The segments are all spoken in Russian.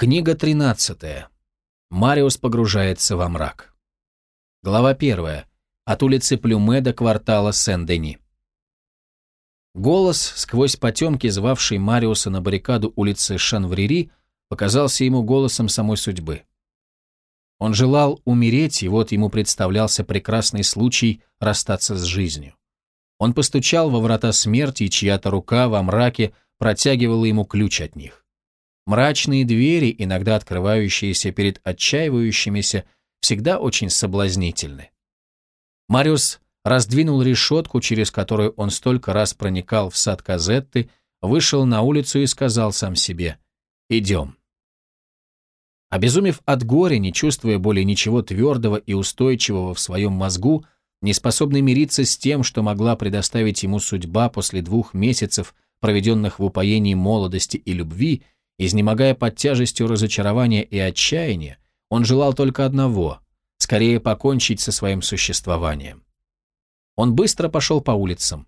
Книга 13. Мариус погружается во мрак. Глава 1. От улицы Плюме до квартала Сен-Дени. Голос, сквозь потемки, звавший Мариуса на баррикаду улицы Шанврири, показался ему голосом самой судьбы. Он желал умереть, и вот ему представлялся прекрасный случай расстаться с жизнью. Он постучал во врата смерти, и чья-то рука во мраке протягивала ему ключ от них. Мрачные двери, иногда открывающиеся перед отчаивающимися, всегда очень соблазнительны. Мариус раздвинул решетку, через которую он столько раз проникал в сад Казетты, вышел на улицу и сказал сам себе «Идем». Обезумев от горя, не чувствуя более ничего твердого и устойчивого в своем мозгу, не способный мириться с тем, что могла предоставить ему судьба после двух месяцев, проведенных в упоении молодости и любви, Изнемогая под тяжестью разочарования и отчаяния, он желал только одного – скорее покончить со своим существованием. Он быстро пошел по улицам.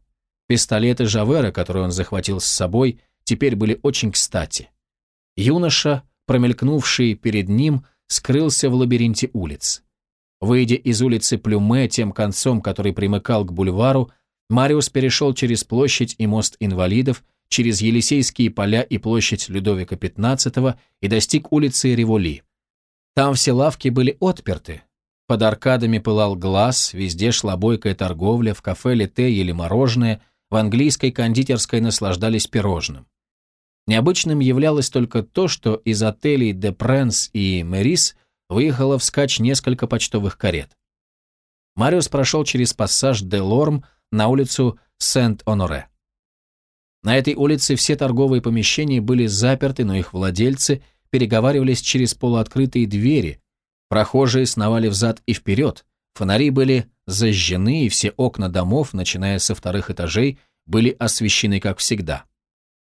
Пистолеты Жавера, которые он захватил с собой, теперь были очень кстати. Юноша, промелькнувший перед ним, скрылся в лабиринте улиц. Выйдя из улицы Плюме тем концом, который примыкал к бульвару, Мариус перешел через площадь и мост инвалидов, через Елисейские поля и площадь Людовика XV и достиг улицы Револи. Там все лавки были отперты. Под аркадами пылал глаз, везде шла бойкая торговля, в кафе лете ели мороженое, в английской кондитерской наслаждались пирожным. Необычным являлось только то, что из отелей «Де Пренс» и «Мерис» выехало вскачь несколько почтовых карет. Мариус прошел через пассаж «Де Лорм» на улицу Сент-Оноре. На этой улице все торговые помещения были заперты, но их владельцы переговаривались через полуоткрытые двери, прохожие сновали взад и вперед, фонари были зажжены, и все окна домов, начиная со вторых этажей, были освещены как всегда.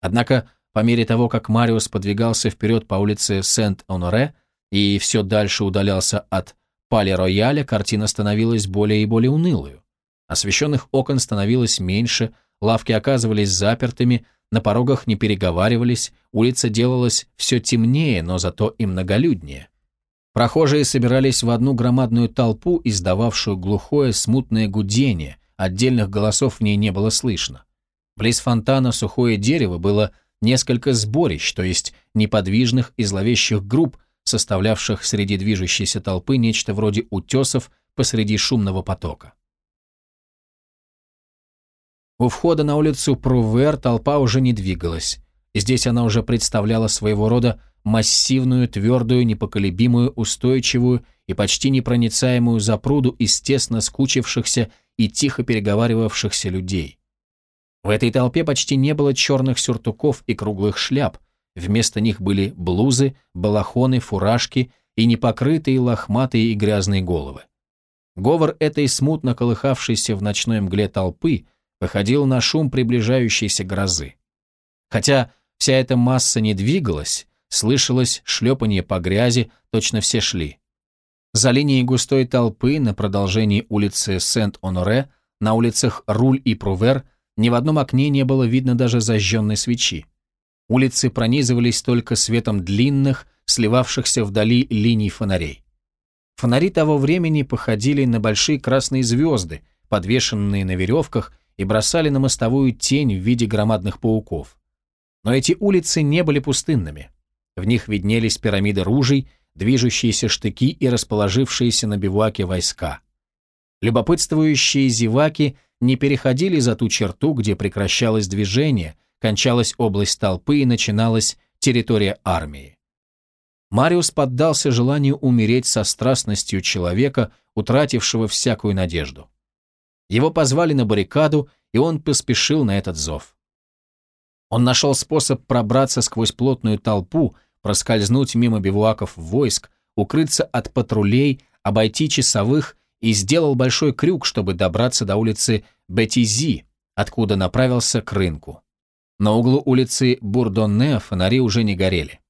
Однако, по мере того, как Мариус подвигался вперед по улице Сент-Оноре и все дальше удалялся от Пале-Рояля, картина становилась более и более унылую. Освещенных окон становилось меньше, лавки оказывались запертыми, на порогах не переговаривались, улица делалась все темнее, но зато и многолюднее. Прохожие собирались в одну громадную толпу, издававшую глухое смутное гудение, отдельных голосов в ней не было слышно. Близ фонтана сухое дерево было несколько сборищ, то есть неподвижных и зловещих групп, составлявших среди движущейся толпы нечто вроде утесов посреди шумного потока. У входа на улицу Прувер толпа уже не двигалась. Здесь она уже представляла своего рода массивную, твердую, непоколебимую, устойчивую и почти непроницаемую запруду из тесно скучившихся и тихо переговаривавшихся людей. В этой толпе почти не было черных сюртуков и круглых шляп, вместо них были блузы, балахоны, фуражки и непокрытые лохматые и грязные головы. Говор этой смутно колыхавшейся в ночной мгле толпы – походил на шум приближающейся грозы. Хотя вся эта масса не двигалась, слышалось шлепанье по грязи, точно все шли. За линией густой толпы на продолжении улицы Сент-Оноре, на улицах Руль и Прувер, ни в одном окне не было видно даже зажженной свечи. Улицы пронизывались только светом длинных, сливавшихся вдали линий фонарей. Фонари того времени походили на большие красные звезды, подвешенные на веревках и бросали на мостовую тень в виде громадных пауков. Но эти улицы не были пустынными. В них виднелись пирамиды ружей, движущиеся штыки и расположившиеся на бивуаке войска. Любопытствующие зеваки не переходили за ту черту, где прекращалось движение, кончалась область толпы и начиналась территория армии. Мариус поддался желанию умереть со страстностью человека, утратившего всякую надежду. Его позвали на баррикаду, и он поспешил на этот зов. Он нашел способ пробраться сквозь плотную толпу, проскользнуть мимо бивуаков войск, укрыться от патрулей, обойти часовых и сделал большой крюк, чтобы добраться до улицы Бетизи, откуда направился к рынку. На углу улицы Бурдонне фонари уже не горели.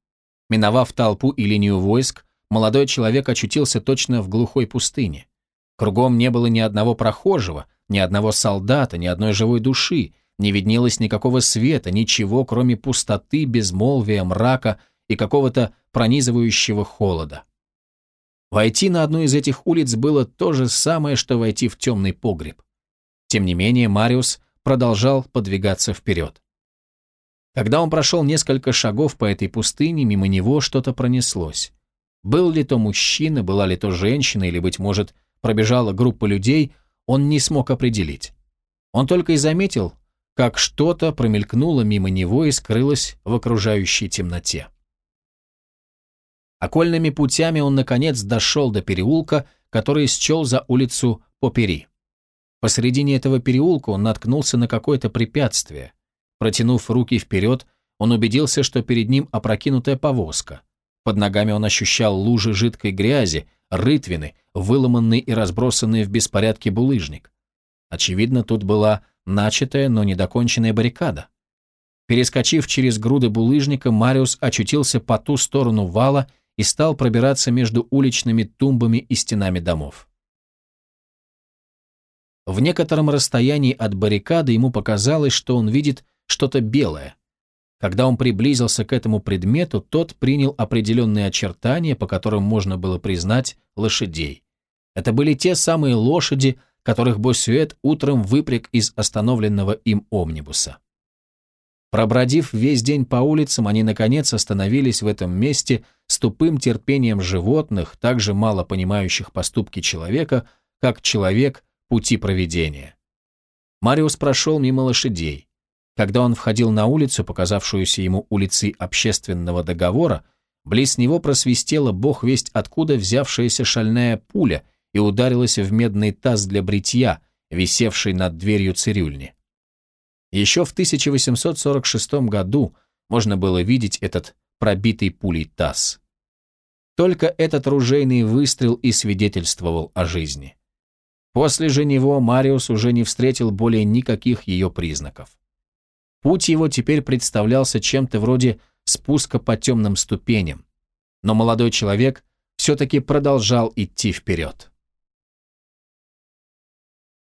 Миновав толпу и линию войск, молодой человек очутился точно в глухой пустыне. Кругом не было ни одного прохожего, ни одного солдата, ни одной живой души, не виднелось никакого света, ничего, кроме пустоты, безмолвия, мрака и какого-то пронизывающего холода. Войти на одну из этих улиц было то же самое, что войти в темный погреб. Тем не менее, Мариус продолжал подвигаться вперед. Когда он прошел несколько шагов по этой пустыне, мимо него что-то пронеслось. Был ли то мужчина, была ли то женщина, или, быть может, пробежала группа людей, он не смог определить. Он только и заметил, как что-то промелькнуло мимо него и скрылось в окружающей темноте. Окольными путями он, наконец, дошел до переулка, который счел за улицу Попери. Посредине этого переулка он наткнулся на какое-то препятствие. Протянув руки вперед, он убедился, что перед ним опрокинутая повозка. Под ногами он ощущал лужи жидкой грязи, рытвины, выломанный и разбросанный в беспорядке булыжник. Очевидно, тут была начатая, но недоконченная баррикада. Перескочив через груды булыжника, Мариус очутился по ту сторону вала и стал пробираться между уличными тумбами и стенами домов. В некотором расстоянии от баррикады ему показалось, что он видит что-то белое. Когда он приблизился к этому предмету, тот принял определенные очертания, по которым можно было признать лошадей. Это были те самые лошади, которых Боссюэт утром выпряг из остановленного им омнибуса. Пробродив весь день по улицам, они наконец остановились в этом месте с тупым терпением животных, так же мало понимающих поступки человека, как человек пути проведения. Мариус прошел мимо лошадей. Когда он входил на улицу, показавшуюся ему улицей общественного договора, близ него просвистела бог весть откуда взявшаяся шальная пуля и ударилась в медный таз для бритья, висевший над дверью цирюльни. Еще в 1846 году можно было видеть этот пробитый пулей таз. Только этот ружейный выстрел и свидетельствовал о жизни. После же него Мариус уже не встретил более никаких ее признаков. Путь его теперь представлялся чем-то вроде спуска по темным ступеням. Но молодой человек все-таки продолжал идти вперед.